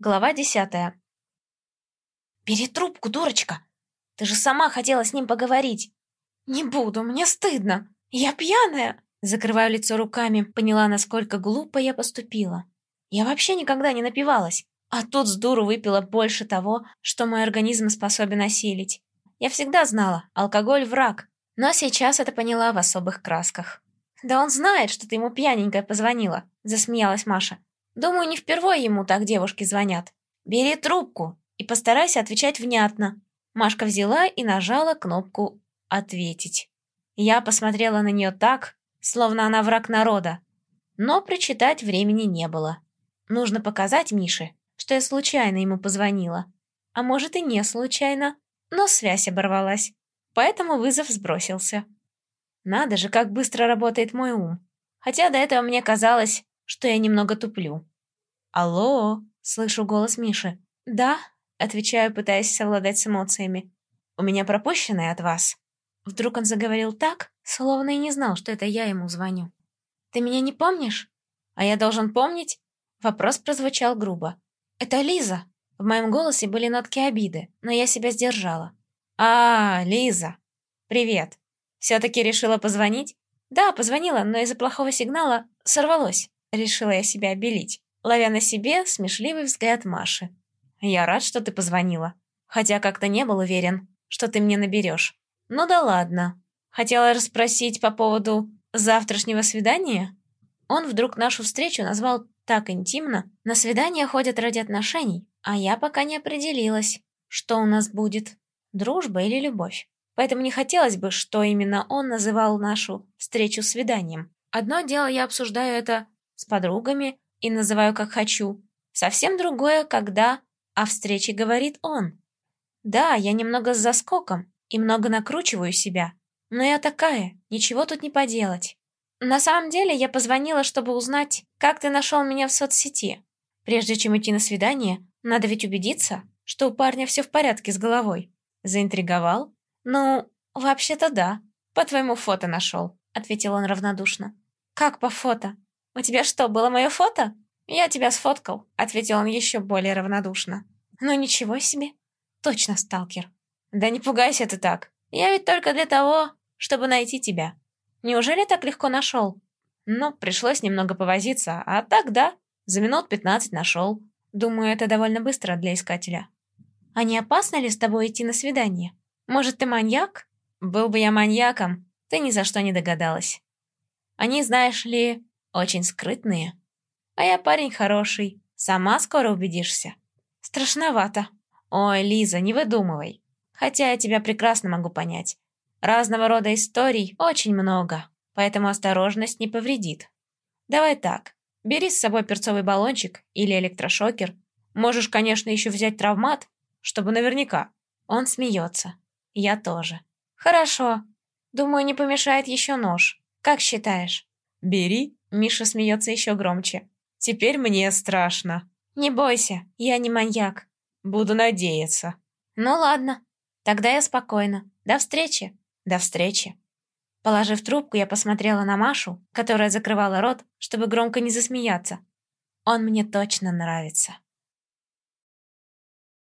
Глава десятая. «Бери трубку, дурочка! Ты же сама хотела с ним поговорить!» «Не буду, мне стыдно! Я пьяная!» Закрываю лицо руками, поняла, насколько глупо я поступила. Я вообще никогда не напивалась, а тут с дуру выпила больше того, что мой организм способен осилить. Я всегда знала, алкоголь – враг, но сейчас это поняла в особых красках. «Да он знает, что ты ему пьяненькая позвонила», – засмеялась Маша. Думаю, не впервые ему так девушки звонят. Бери трубку и постарайся отвечать внятно. Машка взяла и нажала кнопку «Ответить». Я посмотрела на нее так, словно она враг народа. Но прочитать времени не было. Нужно показать Мише, что я случайно ему позвонила. А может и не случайно, но связь оборвалась. Поэтому вызов сбросился. Надо же, как быстро работает мой ум. Хотя до этого мне казалось, что я немного туплю. «Алло!» — слышу голос Миши. «Да?» — отвечаю, пытаясь совладать с эмоциями. «У меня пропущенное от вас». Вдруг он заговорил так, словно и не знал, что это я ему звоню. «Ты меня не помнишь?» «А я должен помнить?» Вопрос прозвучал грубо. «Это Лиза!» В моем голосе были нотки обиды, но я себя сдержала. «А, Лиза! Привет! Все-таки решила позвонить?» «Да, позвонила, но из-за плохого сигнала сорвалось. Решила я себя обелить, ловя на себе смешливый взгляд Маши. «Я рад, что ты позвонила. Хотя как-то не был уверен, что ты мне наберешь. Ну да ладно. Хотела расспросить по поводу завтрашнего свидания?» Он вдруг нашу встречу назвал так интимно. На свидания ходят ради отношений, а я пока не определилась, что у нас будет, дружба или любовь. Поэтому не хотелось бы, что именно он называл нашу встречу свиданием. Одно дело, я обсуждаю это с подругами и называю как хочу. Совсем другое, когда о встрече говорит он. Да, я немного с заскоком и много накручиваю себя, но я такая, ничего тут не поделать. На самом деле я позвонила, чтобы узнать, как ты нашел меня в соцсети. Прежде чем идти на свидание, надо ведь убедиться, что у парня все в порядке с головой. Заинтриговал? Ну, вообще-то да. По твоему фото нашел, ответил он равнодушно. Как по фото? «У тебя что, было мое фото?» «Я тебя сфоткал», — ответил он еще более равнодушно. «Ну ничего себе. Точно сталкер». «Да не пугайся ты так. Я ведь только для того, чтобы найти тебя. Неужели так легко нашел?» «Ну, пришлось немного повозиться, а так да, за минут пятнадцать нашел. Думаю, это довольно быстро для искателя». «А не опасно ли с тобой идти на свидание? Может, ты маньяк?» «Был бы я маньяком, ты ни за что не догадалась. Они, знаешь ли, очень скрытные. А я парень хороший, сама скоро убедишься. Страшновато. Ой, Лиза, не выдумывай. Хотя я тебя прекрасно могу понять. Разного рода историй очень много, поэтому осторожность не повредит. Давай так, бери с собой перцовый баллончик или электрошокер. Можешь, конечно, еще взять травмат, чтобы наверняка. Он смеется. Я тоже. Хорошо. Думаю, не помешает еще нож. Как считаешь? Бери Миша смеется еще громче. «Теперь мне страшно». «Не бойся, я не маньяк». «Буду надеяться». «Ну ладно, тогда я спокойна. До встречи». «До встречи». Положив трубку, я посмотрела на Машу, которая закрывала рот, чтобы громко не засмеяться. «Он мне точно нравится».